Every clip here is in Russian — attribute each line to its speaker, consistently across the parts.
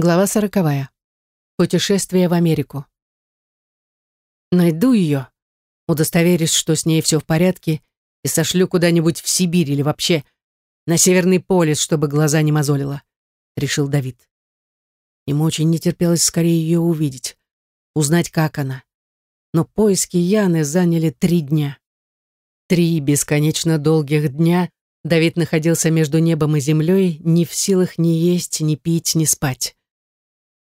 Speaker 1: Глава сороковая. Путешествие в Америку. Найду ее, удостоверюсь, что с ней все в порядке, и сошлю куда-нибудь в Сибирь или вообще на Северный полюс, чтобы глаза не мозолило, решил Давид. Ему очень не терпелось скорее ее увидеть, узнать, как она. Но поиски Яны заняли три дня. Три бесконечно долгих дня Давид находился между небом и землей, не в силах ни есть, ни пить, ни спать.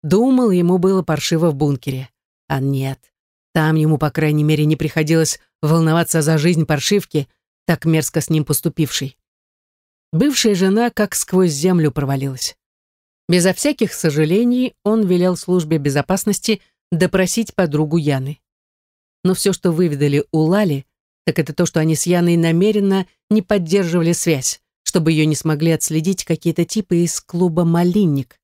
Speaker 1: Думал, ему было паршиво в бункере. А нет, там ему, по крайней мере, не приходилось волноваться за жизнь паршивки, так мерзко с ним поступившей. Бывшая жена как сквозь землю провалилась. Безо всяких сожалений он велел службе безопасности допросить подругу Яны. Но все, что выведали у Лали, так это то, что они с Яной намеренно не поддерживали связь, чтобы ее не смогли отследить какие-то типы из клуба «Малинник».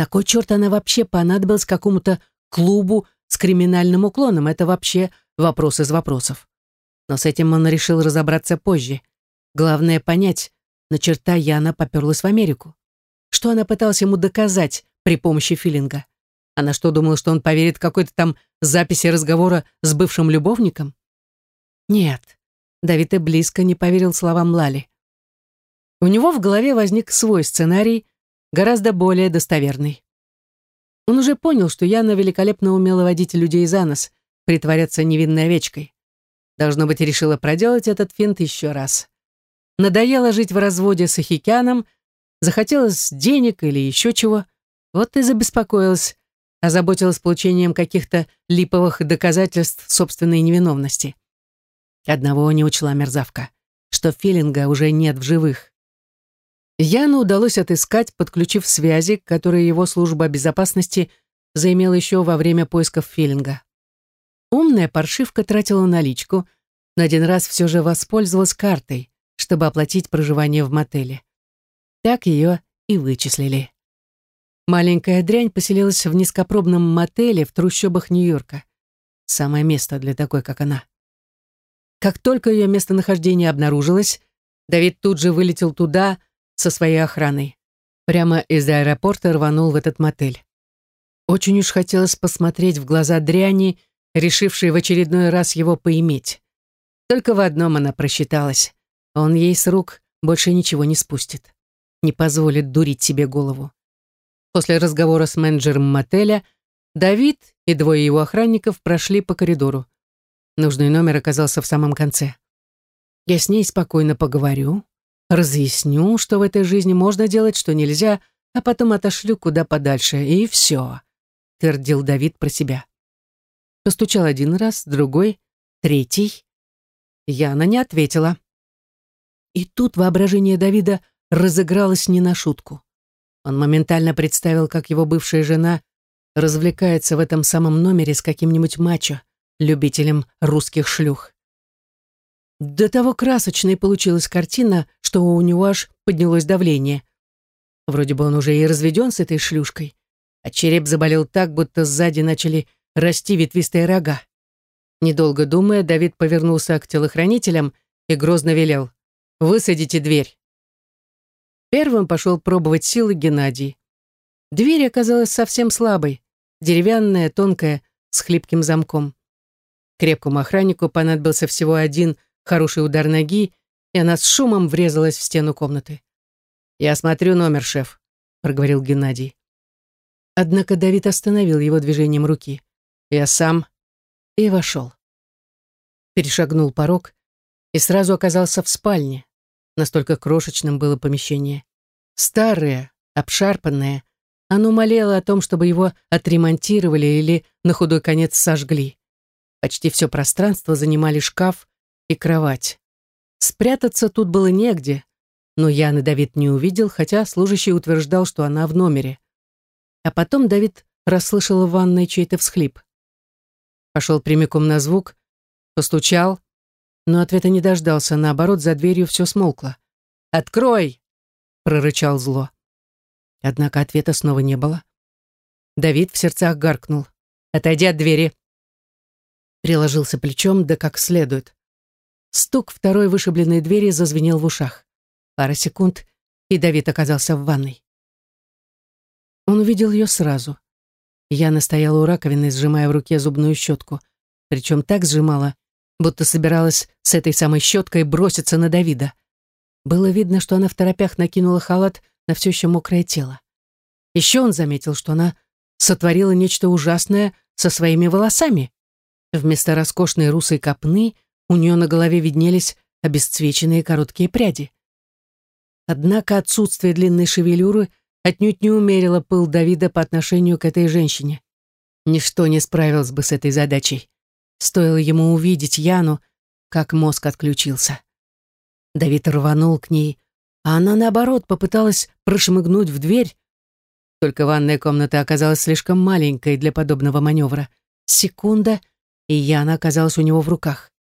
Speaker 1: На кой черт она вообще понадобилась какому-то клубу с криминальным уклоном? Это вообще вопрос из вопросов. Но с этим он решил разобраться позже. Главное понять, на черта Яна поперлась в Америку. Что она пыталась ему доказать при помощи филинга? Она что, думала, что он поверит какой-то там записи разговора с бывшим любовником? Нет, Давид и близко не поверил словам Лали. У него в голове возник свой сценарий, гораздо более достоверный. Он уже понял, что Яна великолепно умела водить людей за нос, притворяться невинной овечкой. Должно быть, решила проделать этот финт еще раз. Надоело жить в разводе с Ахикяном, захотелось денег или еще чего. Вот и забеспокоилась, озаботилась получением каких-то липовых доказательств собственной невиновности. Одного не учла мерзавка, что Филинга уже нет в живых. Яну удалось отыскать, подключив связи, которые его служба безопасности заимела еще во время поисков Филинга. Умная паршивка тратила наличку, но один раз все же воспользовалась картой, чтобы оплатить проживание в мотеле. Так ее и вычислили. Маленькая дрянь поселилась в низкопробном мотеле в трущобах Нью-Йорка. Самое место для такой, как она. Как только ее местонахождение обнаружилось, Давид тут же вылетел туда со своей охраной. Прямо из аэропорта рванул в этот мотель. Очень уж хотелось посмотреть в глаза дряни, решившей в очередной раз его поиметь. Только в одном она просчиталась. Он ей с рук больше ничего не спустит. Не позволит дурить себе голову. После разговора с менеджером мотеля Давид и двое его охранников прошли по коридору. Нужный номер оказался в самом конце. Я с ней спокойно поговорю, разъясню, что в этой жизни можно делать, что нельзя, а потом отошлю куда подальше, и все, твердил Давид про себя. Постучал один раз, другой, третий. Яна не ответила. И тут воображение Давида разыгралось не на шутку. Он моментально представил, как его бывшая жена развлекается в этом самом номере с каким-нибудь мачо, любителем русских шлюх. До того красочной получилась картина, что у него аж поднялось давление. Вроде бы он уже и разведен с этой шлюшкой, а череп заболел так, будто сзади начали расти ветвистые рога. Недолго думая, Давид повернулся к телохранителям и грозно велел «Высадите дверь». Первым пошел пробовать силы Геннадий. Дверь оказалась совсем слабой, деревянная, тонкая, с хлипким замком. Крепкому охраннику понадобился всего один хороший удар ноги, и она с шумом врезалась в стену комнаты. «Я смотрю номер, шеф», — проговорил Геннадий. Однако Давид остановил его движением руки. «Я сам» и вошел. Перешагнул порог и сразу оказался в спальне. Настолько крошечным было помещение. Старое, обшарпанное, оно молело о том, чтобы его отремонтировали или на худой конец сожгли. Почти все пространство занимали шкаф и кровать. Спрятаться тут было негде, но Яны Давид не увидел, хотя служащий утверждал, что она в номере. А потом Давид расслышал в ванной чей-то всхлип. Пошел прямиком на звук, постучал, но ответа не дождался, наоборот, за дверью все смолкло. «Открой!» — прорычал зло. Однако ответа снова не было. Давид в сердцах гаркнул. «Отойди от двери!» приложился плечом, да как следует. Стук второй вышибленной двери зазвенел в ушах. Пара секунд, и Давид оказался в ванной. Он увидел ее сразу. Яна стояла у раковины, сжимая в руке зубную щетку. Причем так сжимала, будто собиралась с этой самой щеткой броситься на Давида. Было видно, что она в торопях накинула халат на все еще мокрое тело. Еще он заметил, что она сотворила нечто ужасное со своими волосами. Вместо роскошной русой копны у нее на голове виднелись обесцвеченные короткие пряди. Однако отсутствие длинной шевелюры отнюдь не умерило пыл Давида по отношению к этой женщине. Ничто не справилось бы с этой задачей. Стоило ему увидеть Яну, как мозг отключился. Давид рванул к ней, а она, наоборот, попыталась прошмыгнуть в дверь. Только ванная комната оказалась слишком маленькой для подобного маневра. Секунда, и Яна оказалась у него в руках.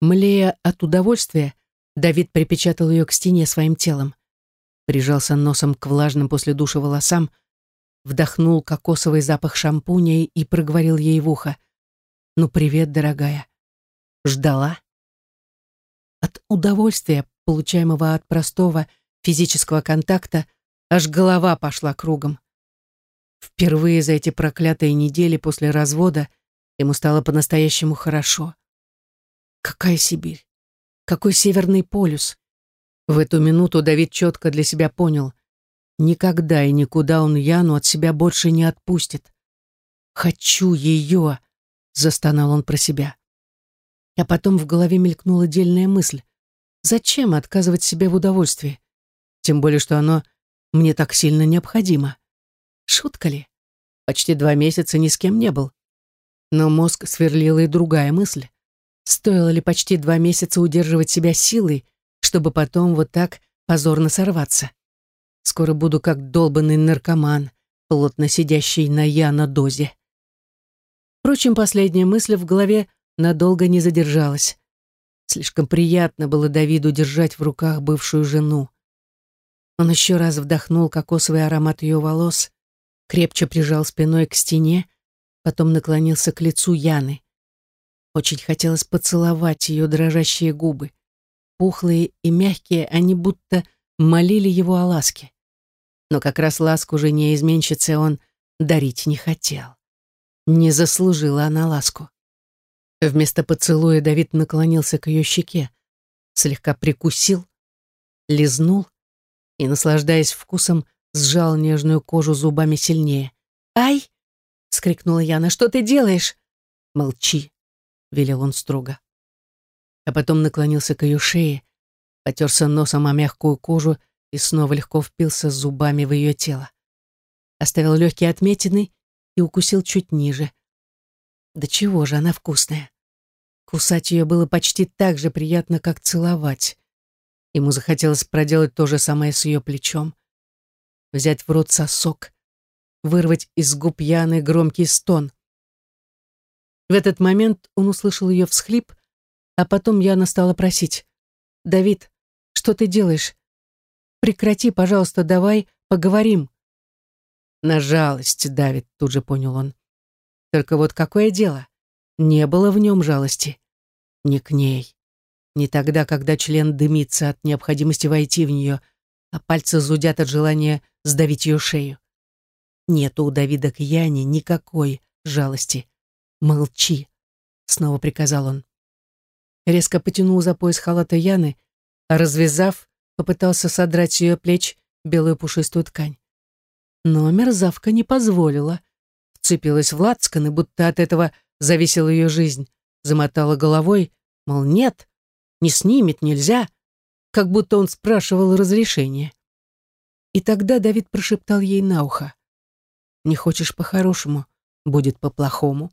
Speaker 1: Млея от удовольствия, Давид припечатал ее к стене своим телом. Прижался носом к влажным после душа волосам, вдохнул кокосовый запах шампуня и проговорил ей в ухо. «Ну, привет, дорогая. Ждала?» От удовольствия, получаемого от простого физического контакта, аж голова пошла кругом. Впервые за эти проклятые недели после развода ему стало по-настоящему хорошо. Какая Сибирь? Какой Северный полюс? В эту минуту Давид четко для себя понял. Никогда и никуда он Яну от себя больше не отпустит. «Хочу ее!» — застонал он про себя. А потом в голове мелькнула дельная мысль. Зачем отказывать себе в удовольствии? Тем более, что оно мне так сильно необходимо. Шутка ли? Почти два месяца ни с кем не был. Но мозг сверлила и другая мысль. Стоило ли почти два месяца удерживать себя силой, чтобы потом вот так позорно сорваться? Скоро буду как долбанный наркоман, плотно сидящий на я-на-дозе. Впрочем, последняя мысль в голове надолго не задержалась. Слишком приятно было Давиду держать в руках бывшую жену. Он еще раз вдохнул кокосовый аромат ее волос, крепче прижал спиной к стене, потом наклонился к лицу Яны. Очень хотелось поцеловать ее дрожащие губы. Пухлые и мягкие, они будто молили его о ласке. Но как раз ласку жене изменщице он дарить не хотел. Не заслужила она ласку. Вместо поцелуя Давид наклонился к ее щеке, слегка прикусил, лизнул и, наслаждаясь вкусом, сжал нежную кожу зубами сильнее. «Ай!» — скрикнула Яна. «Что ты делаешь?» «Молчи!» — велел он строго. А потом наклонился к ее шее, потерся носом о мягкую кожу и снова легко впился зубами в ее тело. Оставил легкие отметины и укусил чуть ниже. Да чего же она вкусная. Кусать ее было почти так же приятно, как целовать. Ему захотелось проделать то же самое с ее плечом. Взять в рот сосок, вырвать из губ Яны громкий стон. В этот момент он услышал ее всхлип, а потом Яна стала просить. «Давид, что ты делаешь? Прекрати, пожалуйста, давай поговорим». На жалость, Давид, тут же понял он. Только вот какое дело? Не было в нем жалости. Не к ней. Не тогда, когда член дымится от необходимости войти в нее, а пальцы зудят от желания сдавить ее шею. Нет у Давида к Яне никакой жалости. «Молчи», — снова приказал он. Резко потянул за пояс халата Яны, а развязав, попытался содрать с ее плеч белую пушистую ткань. Но мерзавка не позволила. Вцепилась в лацканы, будто от этого зависела ее жизнь. Замотала головой, мол, нет, не снимет, нельзя, как будто он спрашивал разрешения. И тогда Давид прошептал ей на ухо. «Не хочешь по-хорошему, будет по-плохому».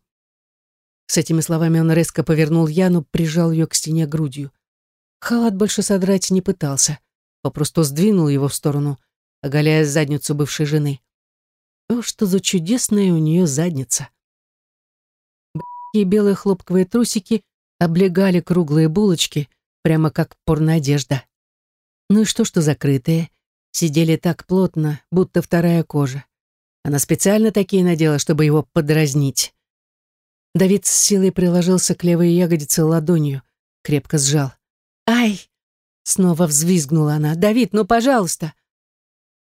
Speaker 1: С этими словами он резко повернул Яну, прижал ее к стене грудью. Халат больше содрать не пытался, попросту сдвинул его в сторону, оголяя задницу бывшей жены. О, что за чудесная у нее задница! И белые хлопковые трусики облегали круглые булочки, прямо как порноодежда. Ну и что, что закрытые? Сидели так плотно, будто вторая кожа. Она специально такие надела, чтобы его подразнить. Давид с силой приложился к левой ягодице ладонью, крепко сжал. «Ай!» — снова взвизгнула она. «Давид, ну, пожалуйста!»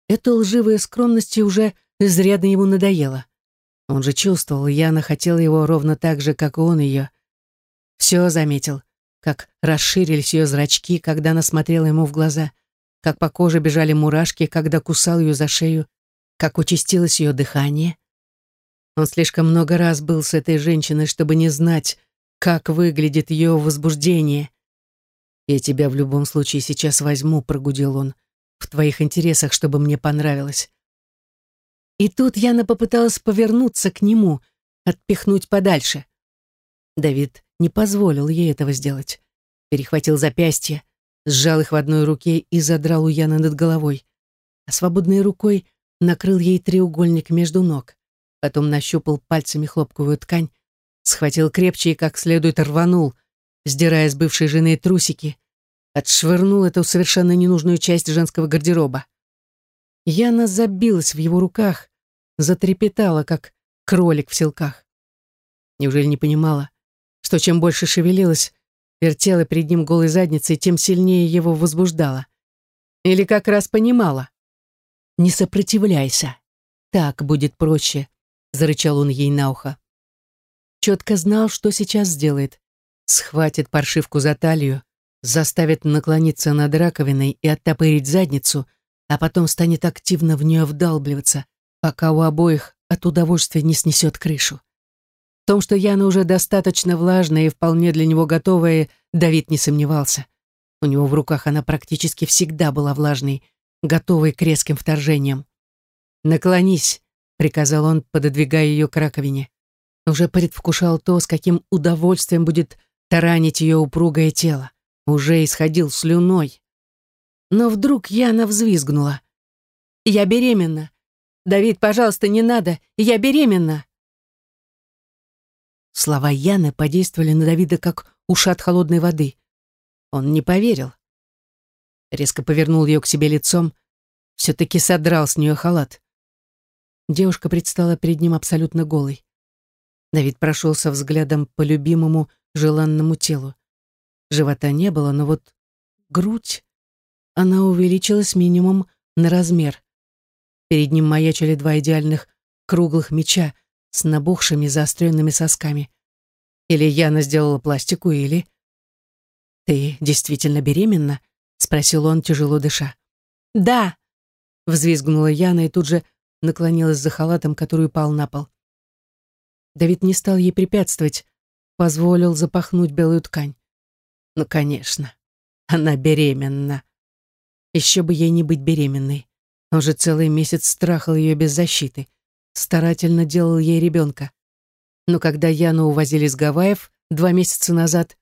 Speaker 1: Эта лживая скромность уже изрядно ему надоело. Он же чувствовал, Яна хотела его ровно так же, как и он ее. Все заметил, как расширились ее зрачки, когда она смотрела ему в глаза, как по коже бежали мурашки, когда кусал ее за шею, как участилось ее дыхание. Он слишком много раз был с этой женщиной, чтобы не знать, как выглядит ее возбуждение. «Я тебя в любом случае сейчас возьму», — прогудел он. «В твоих интересах, чтобы мне понравилось». И тут Яна попыталась повернуться к нему, отпихнуть подальше. Давид не позволил ей этого сделать. Перехватил запястье, сжал их в одной руке и задрал у Яны над головой. А свободной рукой накрыл ей треугольник между ног. Потом нащупал пальцами хлопковую ткань, схватил крепче и как следует рванул, сдирая с бывшей жены трусики, отшвырнул эту совершенно ненужную часть женского гардероба. Яна забилась в его руках, затрепетала, как кролик в селках. Неужели не понимала, что чем больше шевелилась, вертела перед ним голой задницей, тем сильнее его возбуждала? Или как раз понимала? «Не сопротивляйся, так будет проще», — зарычал он ей на ухо четко знал, что сейчас сделает. Схватит паршивку за талию, заставит наклониться над раковиной и оттопырить задницу, а потом станет активно в нее вдалбливаться, пока у обоих от удовольствия не снесет крышу. В том, что Яна уже достаточно влажная и вполне для него готовая, Давид не сомневался. У него в руках она практически всегда была влажной, готовой к резким вторжениям. «Наклонись», — приказал он, пододвигая ее к раковине уже предвкушал то, с каким удовольствием будет таранить ее упругое тело. Уже исходил слюной. Но вдруг Яна взвизгнула. «Я беременна! Давид, пожалуйста, не надо! Я беременна!» Слова Яны подействовали на Давида, как ушат холодной воды. Он не поверил. Резко повернул ее к себе лицом, все-таки содрал с нее халат. Девушка предстала перед ним абсолютно голой. Давид прошелся взглядом по любимому, желанному телу. Живота не было, но вот грудь, она увеличилась минимум на размер. Перед ним маячили два идеальных круглых меча с набухшими заостренными сосками. Или Яна сделала пластику, или... «Ты действительно беременна?» — спросил он, тяжело дыша. «Да!» — взвизгнула Яна и тут же наклонилась за халатом, который упал на пол. Давид не стал ей препятствовать, позволил запахнуть белую ткань. Ну, конечно, она беременна. Еще бы ей не быть беременной. Он же целый месяц страхал ее без защиты, старательно делал ей ребенка. Но когда Яну увозили с Гавайев два месяца назад,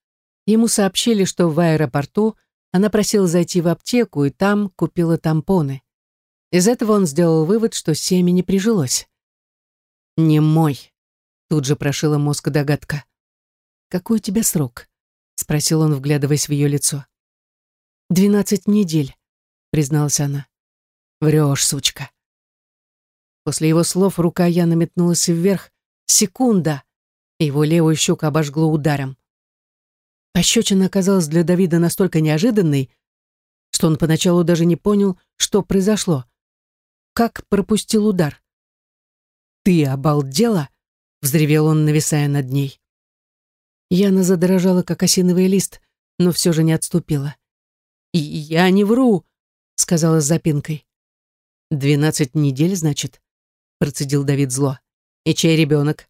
Speaker 1: ему сообщили, что в аэропорту она просила зайти в аптеку и там купила тампоны. Из этого он сделал вывод, что семя не прижилось. «Не мой», Тут же прошила мозг догадка. «Какой у тебя срок?» — спросил он, вглядываясь в ее лицо. «Двенадцать недель», — призналась она. «Врешь, сучка». После его слов рука Яна метнулась вверх. Секунда! И его левую щеку обожгло ударом. Пощечина оказалась для Давида настолько неожиданной, что он поначалу даже не понял, что произошло. Как пропустил удар? «Ты обалдела?» взревел он, нависая над ней. Яна задрожала, как осиновый лист, но все же не отступила. «И я не вру», — сказала с запинкой. «Двенадцать недель, значит?» — процедил Давид зло. «И чей ребенок?»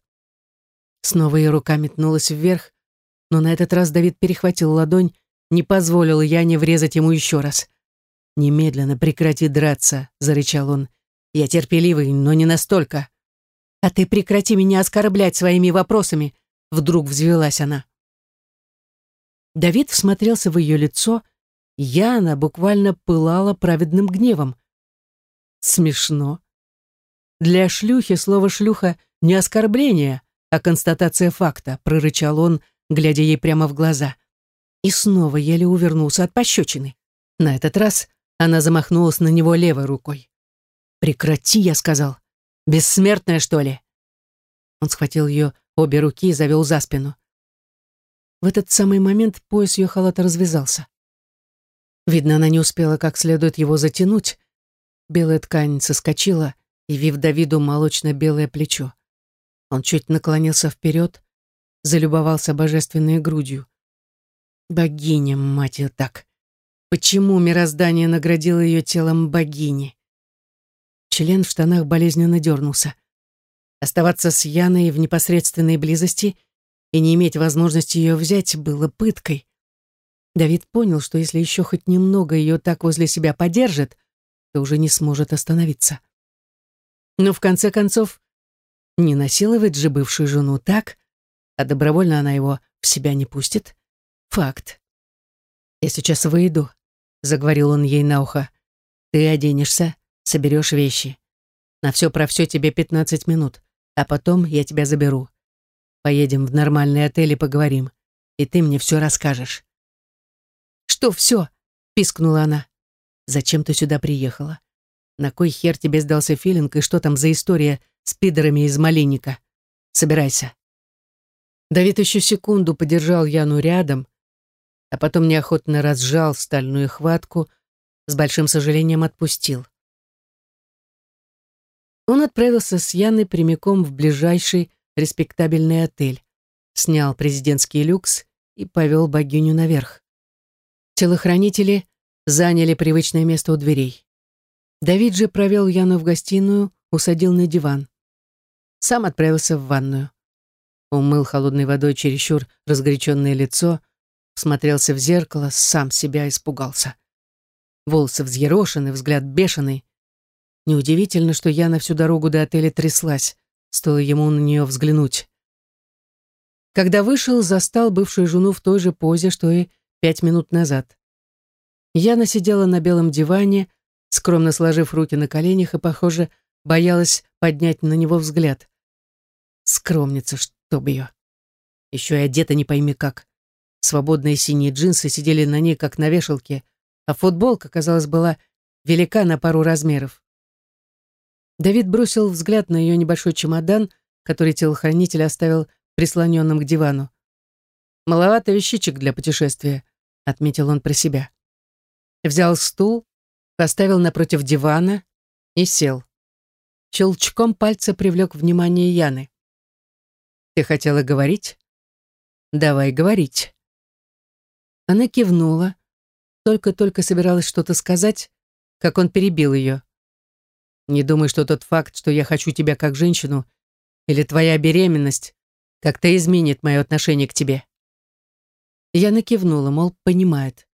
Speaker 1: Снова ее рука метнулась вверх, но на этот раз Давид перехватил ладонь, не позволил Яне врезать ему еще раз. «Немедленно прекрати драться», — зарычал он. «Я терпеливый, но не настолько». «А ты прекрати меня оскорблять своими вопросами!» Вдруг взвелась она. Давид всмотрелся в ее лицо. Яна буквально пылала праведным гневом. Смешно. Для шлюхи слово «шлюха» не оскорбление, а констатация факта, прорычал он, глядя ей прямо в глаза. И снова еле увернулся от пощечины. На этот раз она замахнулась на него левой рукой. «Прекрати», — я сказал. Бессмертная, что ли?» Он схватил ее обе руки и завел за спину. В этот самый момент пояс ее халата развязался. Видно, она не успела как следует его затянуть. Белая ткань соскочила, явив Давиду молочно-белое плечо. Он чуть наклонился вперед, залюбовался божественной грудью. Богиня, мать ее так. Почему мироздание наградило ее телом богини? Член в штанах болезненно дернулся. Оставаться с Яной в непосредственной близости и не иметь возможности ее взять было пыткой. Давид понял, что если еще хоть немного ее так возле себя подержит, то уже не сможет остановиться. Но в конце концов, не насиловать же бывшую жену так, а добровольно она его в себя не пустит. Факт. «Я сейчас выйду», — заговорил он ей на ухо. «Ты оденешься, соберешь вещи. На все про все тебе 15 минут, а потом я тебя заберу. Поедем в нормальный отель и поговорим, и ты мне все расскажешь». «Что все?» — пискнула она. «Зачем ты сюда приехала? На кой хер тебе сдался филинг, и что там за история с пидорами из Малинника? Собирайся». Давид еще секунду подержал Яну рядом, а потом неохотно разжал стальную хватку, с большим сожалением отпустил. Он отправился с Яной прямиком в ближайший респектабельный отель, снял президентский люкс и повел богиню наверх. Телохранители заняли привычное место у дверей. Давид же провел Яну в гостиную, усадил на диван. Сам отправился в ванную. Умыл холодной водой чересчур разгоряченное лицо, смотрелся в зеркало, сам себя испугался. Волосы взъерошены, взгляд бешеный. Неудивительно, что я на всю дорогу до отеля тряслась, стоило ему на нее взглянуть. Когда вышел, застал бывшую жену в той же позе, что и пять минут назад. Яна сидела на белом диване, скромно сложив руки на коленях и, похоже, боялась поднять на него взгляд. Скромница, чтоб ее. Еще и одета не пойми как. Свободные синие джинсы сидели на ней, как на вешалке, а футболка, казалось, была велика на пару размеров. Давид бросил взгляд на ее небольшой чемодан, который телохранитель оставил прислоненным к дивану. «Маловато вещичек для путешествия», — отметил он про себя. Взял стул, поставил напротив дивана и сел. Щелчком пальца привлек внимание Яны. «Ты хотела говорить?» «Давай говорить». Она кивнула, только-только собиралась что-то сказать, как он перебил ее. «Не думай, что тот факт, что я хочу тебя как женщину, или твоя беременность, как-то изменит мое отношение к тебе». Я накивнула, мол, понимает.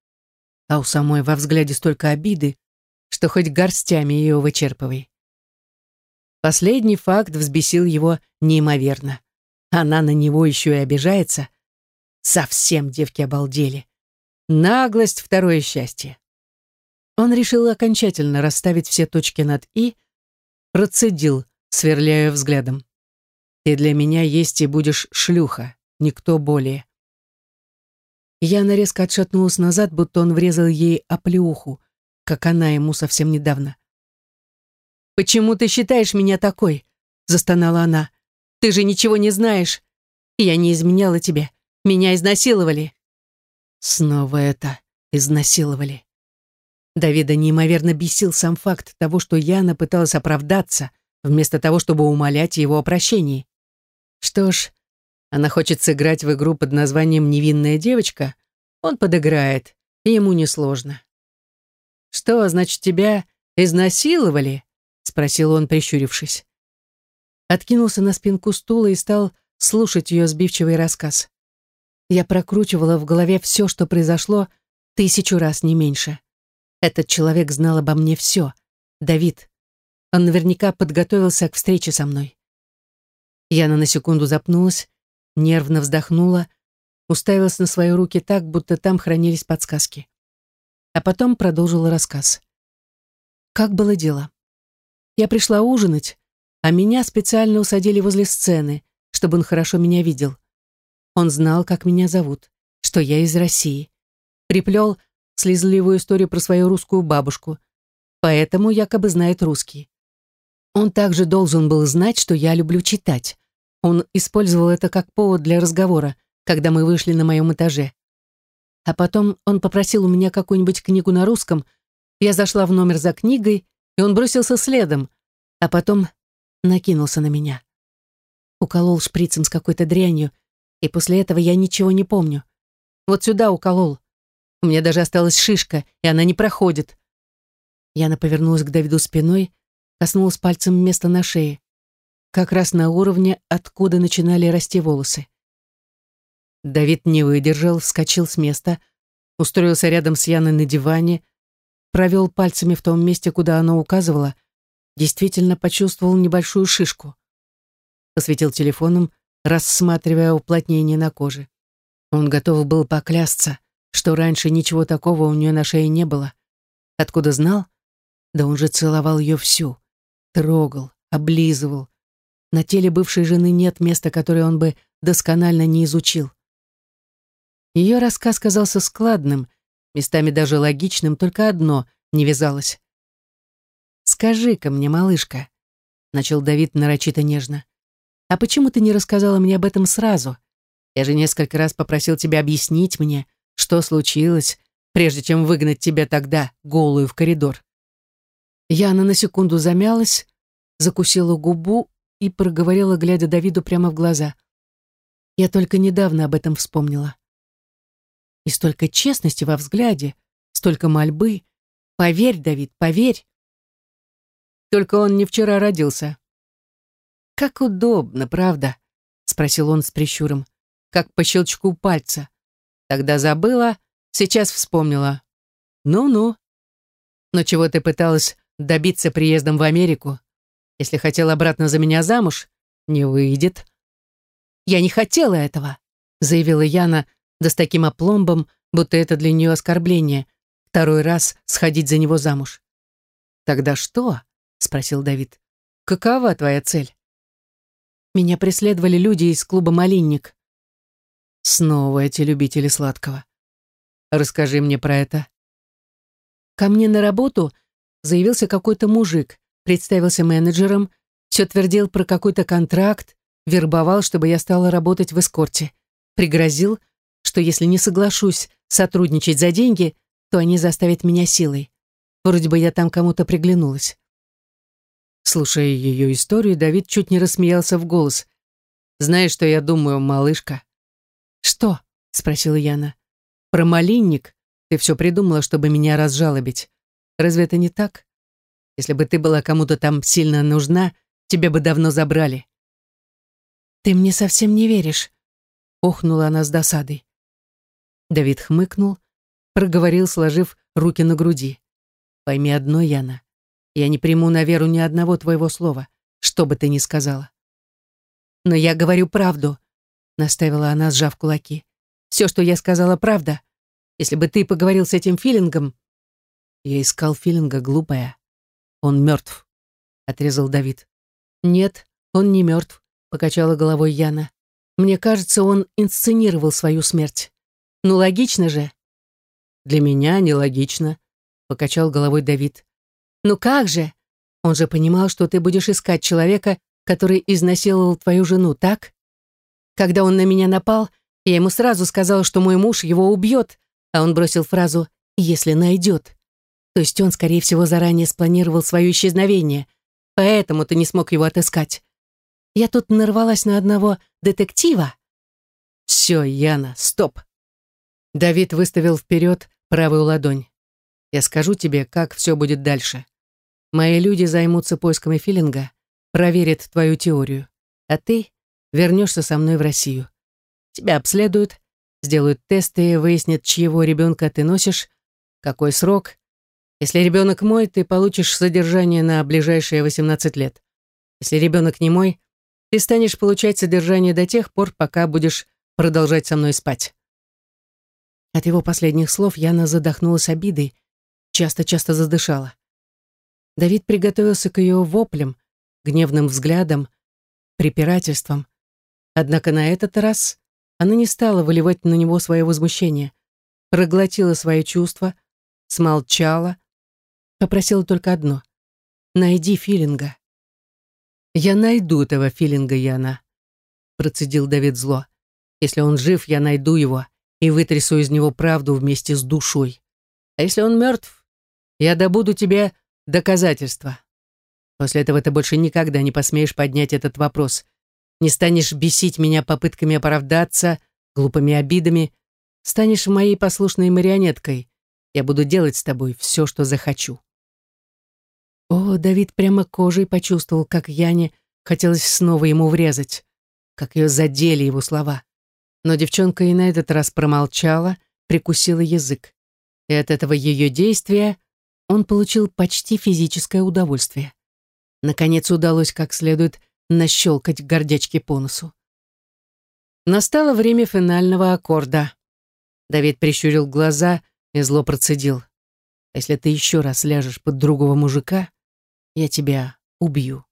Speaker 1: А у самой во взгляде столько обиды, что хоть горстями ее вычерпывай. Последний факт взбесил его неимоверно. Она на него еще и обижается. Совсем девки обалдели. Наглость — второе счастье. Он решил окончательно расставить все точки над «и», процедил, сверляя взглядом. «Ты для меня есть и будешь шлюха, никто более». Яна резко отшатнулась назад, будто он врезал ей оплеуху, как она ему совсем недавно. «Почему ты считаешь меня такой?» — застонала она. «Ты же ничего не знаешь. Я не изменяла тебе. Меня изнасиловали». Снова это изнасиловали. Давида неимоверно бесил сам факт того, что Яна пыталась оправдаться, вместо того, чтобы умолять его о прощении. Что ж, она хочет сыграть в игру под названием «Невинная девочка», он подыграет, и ему несложно. «Что, значит, тебя изнасиловали?» — спросил он, прищурившись. Откинулся на спинку стула и стал слушать ее сбивчивый рассказ. Я прокручивала в голове все, что произошло, тысячу раз, не меньше. Этот человек знал обо мне все. Давид. Он наверняка подготовился к встрече со мной. Яна на секунду запнулась, нервно вздохнула, уставилась на свои руки так, будто там хранились подсказки. А потом продолжила рассказ. Как было дело? Я пришла ужинать, а меня специально усадили возле сцены, чтобы он хорошо меня видел. Он знал, как меня зовут, что я из России. Приплел слезливую историю про свою русскую бабушку, поэтому якобы знает русский. Он также должен был знать, что я люблю читать. Он использовал это как повод для разговора, когда мы вышли на моем этаже. А потом он попросил у меня какую-нибудь книгу на русском, я зашла в номер за книгой, и он бросился следом, а потом накинулся на меня. Уколол шприцем с какой-то дрянью, и после этого я ничего не помню. Вот сюда уколол. У меня даже осталась шишка, и она не проходит. Яна повернулась к Давиду спиной, коснулась пальцем места на шее, как раз на уровне, откуда начинали расти волосы. Давид не выдержал, вскочил с места, устроился рядом с Яной на диване, провел пальцами в том месте, куда она указывала, действительно почувствовал небольшую шишку. Посветил телефоном, рассматривая уплотнение на коже. Он готов был поклясться, что раньше ничего такого у нее на шее не было. Откуда знал? Да он же целовал ее всю. Трогал, облизывал. На теле бывшей жены нет места, которое он бы досконально не изучил. Ее рассказ казался складным, местами даже логичным, только одно не вязалось. «Скажи-ка мне, малышка», — начал Давид нарочито нежно, «а почему ты не рассказала мне об этом сразу? Я же несколько раз попросил тебя объяснить мне, что случилось, прежде чем выгнать тебя тогда, голую, в коридор». Яна на секунду замялась, закусила губу и проговорила, глядя Давиду прямо в глаза. «Я только недавно об этом вспомнила». И столько честности во взгляде, столько мольбы. Поверь, Давид, поверь. Только он не вчера родился. Как удобно, правда? Спросил он с прищуром, как по щелчку пальца. Тогда забыла, сейчас вспомнила. Ну-ну. Но чего ты пыталась добиться приездом в Америку? Если хотела обратно за меня замуж, не выйдет. Я не хотела этого, заявила Яна, да с таким опломбом, будто это для нее оскорбление, второй раз сходить за него замуж. «Тогда что?» — спросил Давид. «Какова твоя цель?» Меня преследовали люди из клуба «Малинник». Снова эти любители сладкого. Расскажи мне про это. Ко мне на работу заявился какой-то мужик, представился менеджером, все твердил про какой-то контракт, вербовал, чтобы я стала работать в эскорте. Пригрозил, что если не соглашусь сотрудничать за деньги, то они заставят меня силой. Вроде бы я там кому-то приглянулась. Слушая ее историю, Давид чуть не рассмеялся в голос. «Знаешь, что я думаю, малышка?» «Что?» — спросила Яна. «Про малинник ты все придумала, чтобы меня разжалобить. Разве это не так? Если бы ты была кому-то там сильно нужна, тебя бы давно забрали». «Ты мне совсем не веришь», — охнула она с досадой. Давид хмыкнул, проговорил, сложив руки на груди. «Пойми одно, Яна, я не приму на веру ни одного твоего слова, что бы ты ни сказала». «Но я говорю правду», — наставила она, сжав кулаки. «Все, что я сказала, правда. Если бы ты поговорил с этим филингом...» «Я искал филинга, глупая. Он мертв», — отрезал Давид. «Нет, он не мертв», — покачала головой Яна. «Мне кажется, он инсценировал свою смерть». Ну, логично же. Для меня нелогично, покачал головой Давид. Ну как же? Он же понимал, что ты будешь искать человека, который изнасиловал твою жену, так? Когда он на меня напал, я ему сразу сказала, что мой муж его убьет, а он бросил фразу «если найдет». То есть он, скорее всего, заранее спланировал свое исчезновение, поэтому ты не смог его отыскать. Я тут нарвалась на одного детектива. Все, Яна, стоп. Давид выставил вперед правую ладонь. «Я скажу тебе, как все будет дальше. Мои люди займутся поисками филинга, проверят твою теорию, а ты вернешься со мной в Россию. Тебя обследуют, сделают тесты, выяснят, чьего ребенка ты носишь, какой срок. Если ребенок мой, ты получишь содержание на ближайшие 18 лет. Если ребенок не мой, ты станешь получать содержание до тех пор, пока будешь продолжать со мной спать. От его последних слов Яна задохнулась обидой, часто-часто задышала. Давид приготовился к ее воплям, гневным взглядам, препирательствам. Однако на этот раз она не стала выливать на него свое возмущение, проглотила свои чувства, смолчала, попросила только одно — «Найди филинга». «Я найду этого филинга, Яна», — процедил Давид зло. «Если он жив, я найду его и вытрясу из него правду вместе с душой. А если он мертв, я добуду тебе доказательства. После этого ты больше никогда не посмеешь поднять этот вопрос. Не станешь бесить меня попытками оправдаться, глупыми обидами. Станешь моей послушной марионеткой. Я буду делать с тобой все, что захочу. О, Давид прямо кожей почувствовал, как Яне хотелось снова ему врезать, как ее задели его слова. Но девчонка и на этот раз промолчала, прикусила язык. И от этого ее действия он получил почти физическое удовольствие. Наконец удалось как следует нащелкать гордячки по носу. Настало время финального аккорда. Давид прищурил глаза и зло процедил. «Если ты еще раз ляжешь под другого мужика, я тебя убью».